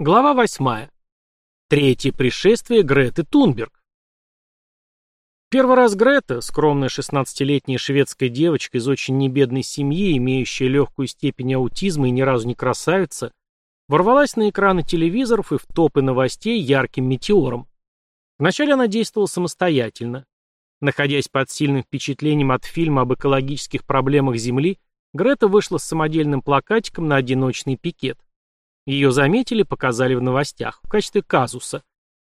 Глава 8. Третье пришествие Греты Тунберг. Первый раз Грета, скромная 16-летняя шведская девочка из очень небедной семьи, имеющая легкую степень аутизма и ни разу не красавица, ворвалась на экраны телевизоров и в топы новостей ярким метеором. Вначале она действовала самостоятельно. Находясь под сильным впечатлением от фильма об экологических проблемах Земли, Грета вышла с самодельным плакатиком на одиночный пикет. Ее заметили, показали в новостях, в качестве казуса.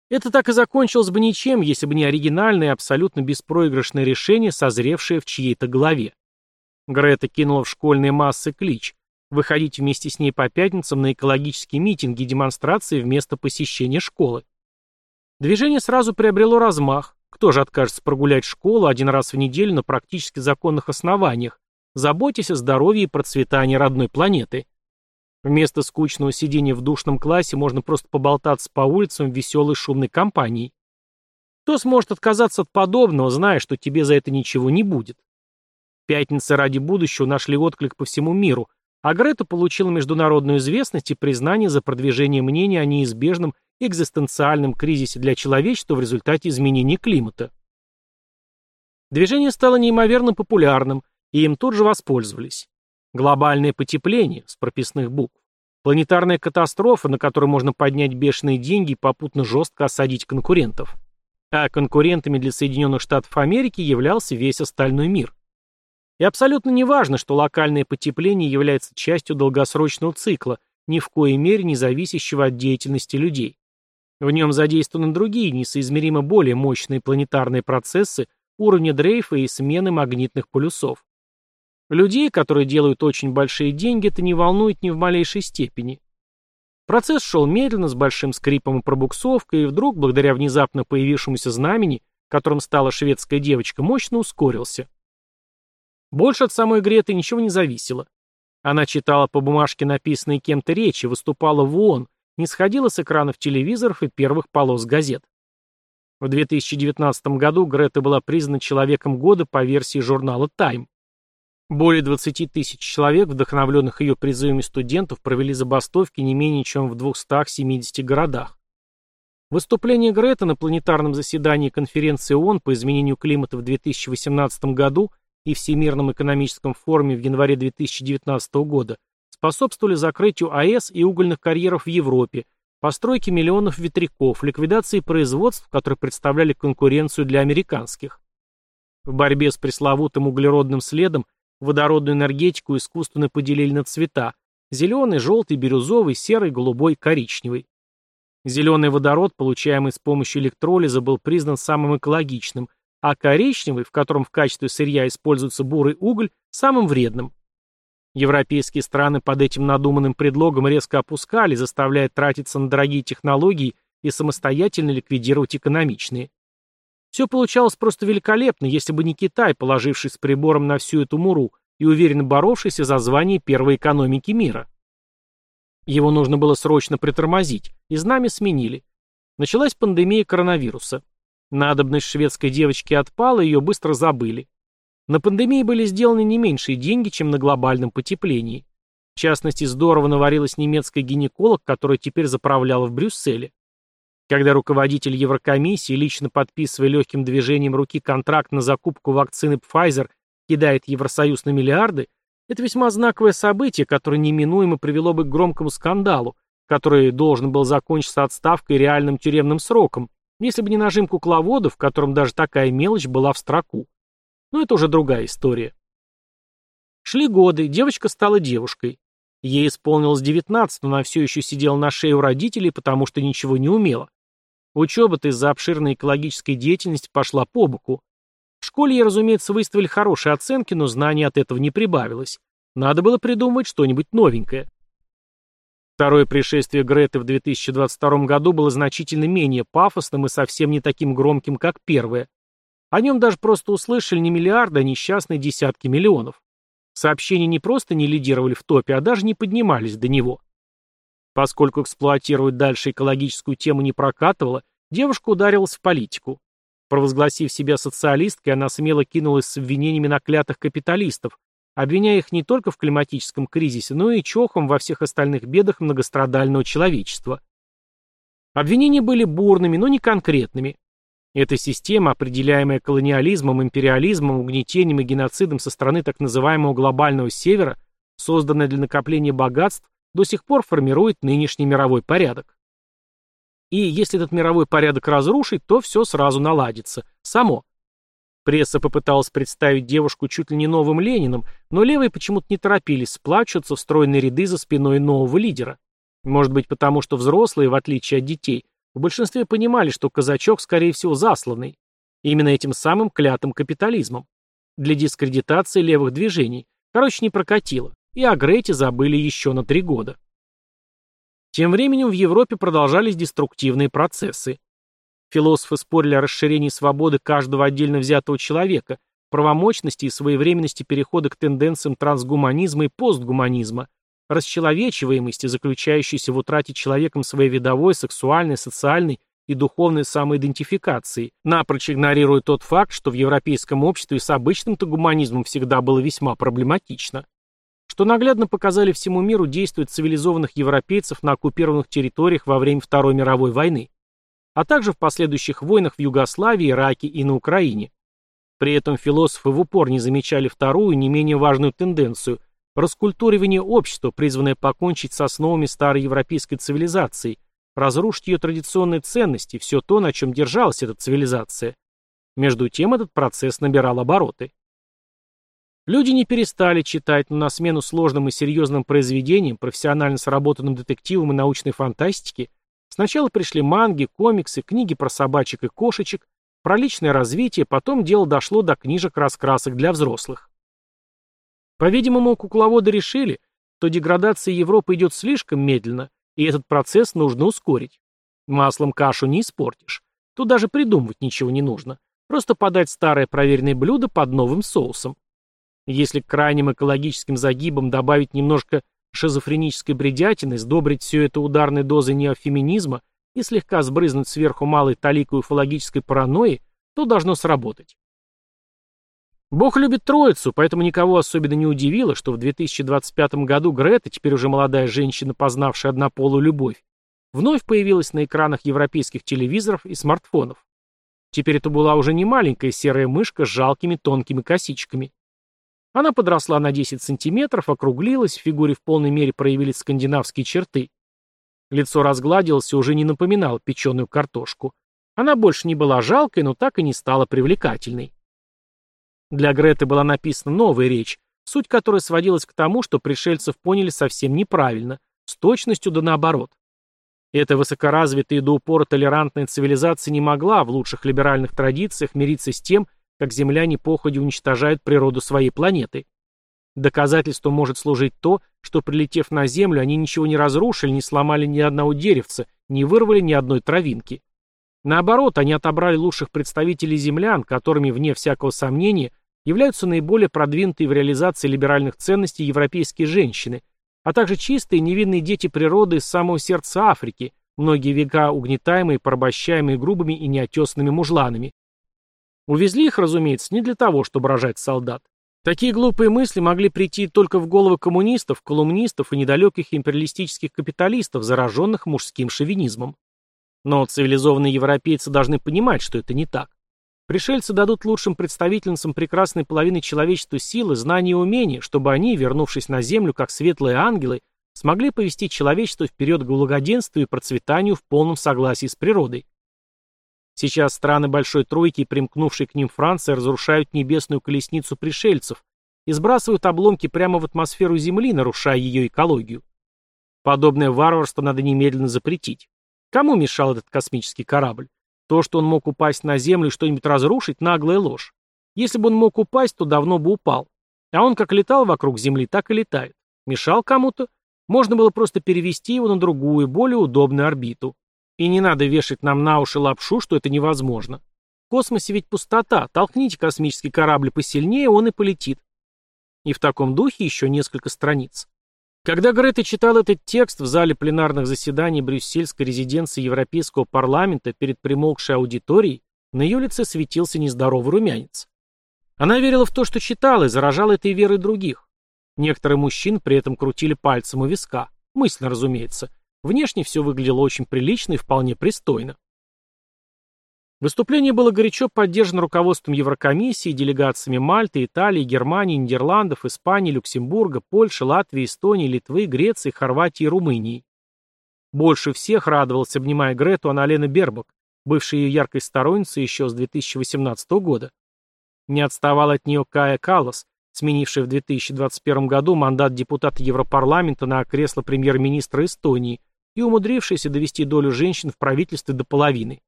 Это так и закончилось бы ничем, если бы не оригинальное и абсолютно беспроигрышное решение, созревшее в чьей-то голове. Грета кинула в школьные массы клич выходить вместе с ней по пятницам на экологические митинги и демонстрации вместо посещения школы. Движение сразу приобрело размах. Кто же откажется прогулять школу один раз в неделю на практически законных основаниях, заботясь о здоровье и процветании родной планеты? Вместо скучного сидения в душном классе можно просто поболтаться по улицам в веселой шумной компании. Кто сможет отказаться от подобного, зная, что тебе за это ничего не будет? Пятницы ради будущего нашли отклик по всему миру, а Грета получила международную известность и признание за продвижение мнения о неизбежном экзистенциальном кризисе для человечества в результате изменения климата. Движение стало неимоверно популярным, и им тут же воспользовались. Глобальное потепление с прописных букв. Планетарная катастрофа, на которую можно поднять бешеные деньги и попутно жестко осадить конкурентов. А конкурентами для Соединенных Штатов Америки являлся весь остальной мир. И абсолютно не важно, что локальное потепление является частью долгосрочного цикла, ни в коей мере не зависящего от деятельности людей. В нем задействованы другие, несоизмеримо более мощные планетарные процессы уровня дрейфа и смены магнитных полюсов. Людей, которые делают очень большие деньги, это не волнует ни в малейшей степени. Процесс шел медленно, с большим скрипом и пробуксовкой, и вдруг, благодаря внезапно появившемуся знамени, которым стала шведская девочка, мощно ускорился. Больше от самой Греты ничего не зависело. Она читала по бумажке написанные кем-то речи, выступала в ООН, не сходила с экранов телевизоров и первых полос газет. В 2019 году Грета была признана человеком года по версии журнала Time. Более 20 тысяч человек, вдохновленных ее призывами студентов, провели забастовки не менее чем в 270 городах. Выступление Грета на планетарном заседании конференции ООН по изменению климата в 2018 году и Всемирном экономическом форуме в январе 2019 года способствовали закрытию АЭС и угольных карьеров в Европе, постройке миллионов ветряков, ликвидации производств, которые представляли конкуренцию для американских. В борьбе с пресловутым углеродным следом Водородную энергетику искусственно поделили на цвета – зеленый, желтый, бирюзовый, серый, голубой, коричневый. Зеленый водород, получаемый с помощью электролиза, был признан самым экологичным, а коричневый, в котором в качестве сырья используется бурый уголь, самым вредным. Европейские страны под этим надуманным предлогом резко опускали, заставляя тратиться на дорогие технологии и самостоятельно ликвидировать экономичные. Все получалось просто великолепно, если бы не Китай, положивший с прибором на всю эту муру и уверенно боровшийся за звание первой экономики мира. Его нужно было срочно притормозить, и знамя сменили. Началась пандемия коронавируса. Надобность шведской девочки отпала, ее быстро забыли. На пандемии были сделаны не меньшие деньги, чем на глобальном потеплении. В частности, здорово наварилась немецкая гинеколог, которая теперь заправляла в Брюсселе. Когда руководитель Еврокомиссии, лично подписывая легким движением руки контракт на закупку вакцины Pfizer, кидает Евросоюз на миллиарды, это весьма знаковое событие, которое неминуемо привело бы к громкому скандалу, который должен был закончиться отставкой и реальным тюремным сроком, если бы не нажим кукловода, в котором даже такая мелочь была в строку. Но это уже другая история. Шли годы, девочка стала девушкой. Ей исполнилось 19, но она все еще сидела на шее у родителей, потому что ничего не умела. Учеба-то из-за обширной экологической деятельности пошла по боку. В школе ей, разумеется, выставили хорошие оценки, но знаний от этого не прибавилось. Надо было придумать что-нибудь новенькое. Второе пришествие Греты в 2022 году было значительно менее пафосным и совсем не таким громким, как первое. О нем даже просто услышали не миллиарды, а несчастные десятки миллионов. Сообщения не просто не лидировали в топе, а даже не поднимались до него. Поскольку эксплуатировать дальше экологическую тему не прокатывала, девушка ударилась в политику. Провозгласив себя социалисткой, она смело кинулась с обвинениями на клятых капиталистов, обвиняя их не только в климатическом кризисе, но и чохом во всех остальных бедах многострадального человечества. Обвинения были бурными, но не конкретными. Эта система, определяемая колониализмом, империализмом, угнетением и геноцидом со стороны так называемого глобального севера, созданная для накопления богатств, до сих пор формирует нынешний мировой порядок. И если этот мировой порядок разрушить, то все сразу наладится. Само. Пресса попыталась представить девушку чуть ли не новым Лениным, но левые почему-то не торопились сплачиваться в стройные ряды за спиной нового лидера. Может быть, потому что взрослые, в отличие от детей, в большинстве понимали, что казачок, скорее всего, засланный. Именно этим самым клятым капитализмом. Для дискредитации левых движений. Короче, не прокатило. И о Грете забыли еще на три года. Тем временем в Европе продолжались деструктивные процессы. Философы спорили о расширении свободы каждого отдельно взятого человека, правомочности и своевременности перехода к тенденциям трансгуманизма и постгуманизма, расчеловечиваемости, заключающейся в утрате человеком своей видовой, сексуальной, социальной и духовной самоидентификации, напрочь игнорируя тот факт, что в европейском обществе с обычным-то гуманизмом всегда было весьма проблематично что наглядно показали всему миру действия цивилизованных европейцев на оккупированных территориях во время Второй мировой войны, а также в последующих войнах в Югославии, Ираке и на Украине. При этом философы в упор не замечали вторую, не менее важную тенденцию – раскультуривание общества, призванное покончить с основами старой европейской цивилизации, разрушить ее традиционные ценности, все то, на чем держалась эта цивилизация. Между тем этот процесс набирал обороты. Люди не перестали читать, но на смену сложным и серьезным произведениям, профессионально сработанным детективам и научной фантастике, сначала пришли манги, комиксы, книги про собачек и кошечек, про личное развитие, потом дело дошло до книжек-раскрасок для взрослых. По-видимому, кукловоды решили, что деградация Европы идет слишком медленно, и этот процесс нужно ускорить. Маслом кашу не испортишь. Тут даже придумывать ничего не нужно. Просто подать старое проверенное блюдо под новым соусом. Если к крайним экологическим загибам добавить немножко шизофренической бредятины, сдобрить все это ударной дозой неофеминизма и слегка сбрызнуть сверху малой таликой уфологической паранойи, то должно сработать. Бог любит троицу, поэтому никого особенно не удивило, что в 2025 году Грета, теперь уже молодая женщина, познавшая однополую любовь, вновь появилась на экранах европейских телевизоров и смартфонов. Теперь это была уже не маленькая серая мышка с жалкими тонкими косичками. Она подросла на 10 сантиметров, округлилась, в фигуре в полной мере проявились скандинавские черты. Лицо разгладилось и уже не напоминало печеную картошку. Она больше не была жалкой, но так и не стала привлекательной. Для Греты была написана новая речь, суть которой сводилась к тому, что пришельцев поняли совсем неправильно, с точностью да наоборот. Эта высокоразвитая и до упора толерантная цивилизация не могла в лучших либеральных традициях мириться с тем, как земляне походе уничтожают природу своей планеты. Доказательством может служить то, что, прилетев на Землю, они ничего не разрушили, не сломали ни одного деревца, не вырвали ни одной травинки. Наоборот, они отобрали лучших представителей землян, которыми, вне всякого сомнения, являются наиболее продвинутые в реализации либеральных ценностей европейские женщины, а также чистые невинные дети природы из самого сердца Африки, многие века угнетаемые, порабощаемые грубыми и неотесанными мужланами. Увезли их, разумеется, не для того, чтобы рожать солдат. Такие глупые мысли могли прийти только в головы коммунистов, колумнистов и недалеких империалистических капиталистов, зараженных мужским шовинизмом. Но цивилизованные европейцы должны понимать, что это не так. Пришельцы дадут лучшим представительницам прекрасной половины человечества силы, знания и умения, чтобы они, вернувшись на Землю как светлые ангелы, смогли повести человечество вперед к благоденствию и процветанию в полном согласии с природой. Сейчас страны Большой Тройки и примкнувшие к ним Франция разрушают небесную колесницу пришельцев и сбрасывают обломки прямо в атмосферу Земли, нарушая ее экологию. Подобное варварство надо немедленно запретить. Кому мешал этот космический корабль? То, что он мог упасть на Землю и что-нибудь разрушить, наглая ложь. Если бы он мог упасть, то давно бы упал. А он как летал вокруг Земли, так и летает. Мешал кому-то? Можно было просто перевести его на другую, более удобную орбиту. И не надо вешать нам на уши лапшу, что это невозможно. В космосе ведь пустота. Толкните космический корабль посильнее, он и полетит. И в таком духе еще несколько страниц. Когда Грета читал этот текст в зале пленарных заседаний брюссельской резиденции Европейского парламента перед примолкшей аудиторией, на ее лице светился нездоровый румянец. Она верила в то, что читала, и заражала этой верой других. Некоторые мужчин при этом крутили пальцем у виска. Мысленно, разумеется. Внешне все выглядело очень прилично и вполне пристойно. Выступление было горячо поддержано руководством Еврокомиссии, делегациями Мальты, Италии, Германии, Нидерландов, Испании, Люксембурга, Польши, Латвии, Эстонии, Литвы, Греции, Хорватии и Румынии. Больше всех радовалась, обнимая Грету, Аналена Бербак, бывшая ее яркой сторонницей еще с 2018 года. Не отставал от нее Кая Каллас, сменивший в 2021 году мандат депутата Европарламента на кресло премьер-министра Эстонии и умудрившийся довести долю женщин в правительстве до половины.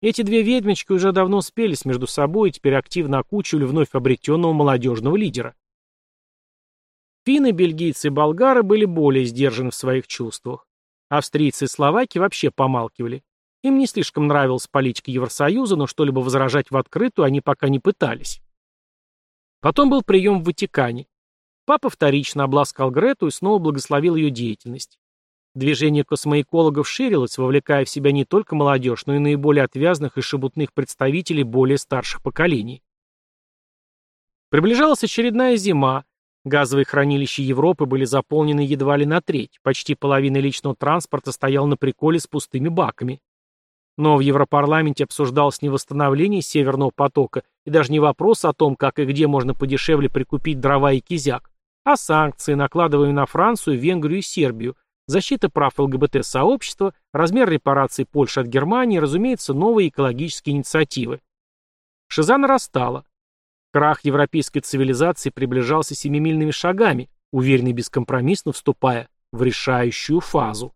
Эти две ведьмочки уже давно спелись между собой и теперь активно окучивали вновь обретенного молодежного лидера. Финны, бельгийцы и болгары были более сдержаны в своих чувствах. Австрийцы и словаки вообще помалкивали. Им не слишком нравилась политика Евросоюза, но что-либо возражать в открытую они пока не пытались. Потом был прием в Ватикане. Папа вторично обласкал Грету и снова благословил ее деятельность. Движение космоэкологов ширилось, вовлекая в себя не только молодежь, но и наиболее отвязных и шебутных представителей более старших поколений. Приближалась очередная зима. Газовые хранилища Европы были заполнены едва ли на треть, почти половина личного транспорта стояла на приколе с пустыми баками. Но в Европарламенте обсуждалось не восстановление Северного потока и даже не вопрос о том, как и где можно подешевле прикупить дрова и кизяк, а санкции, накладываемые на Францию, Венгрию и Сербию, защита прав ЛГБТ-сообщества, размер репараций Польши от Германии, разумеется, новые экологические инициативы. Шиза нарастала. Крах европейской цивилизации приближался семимильными шагами, уверенно и бескомпромиссно вступая в решающую фазу.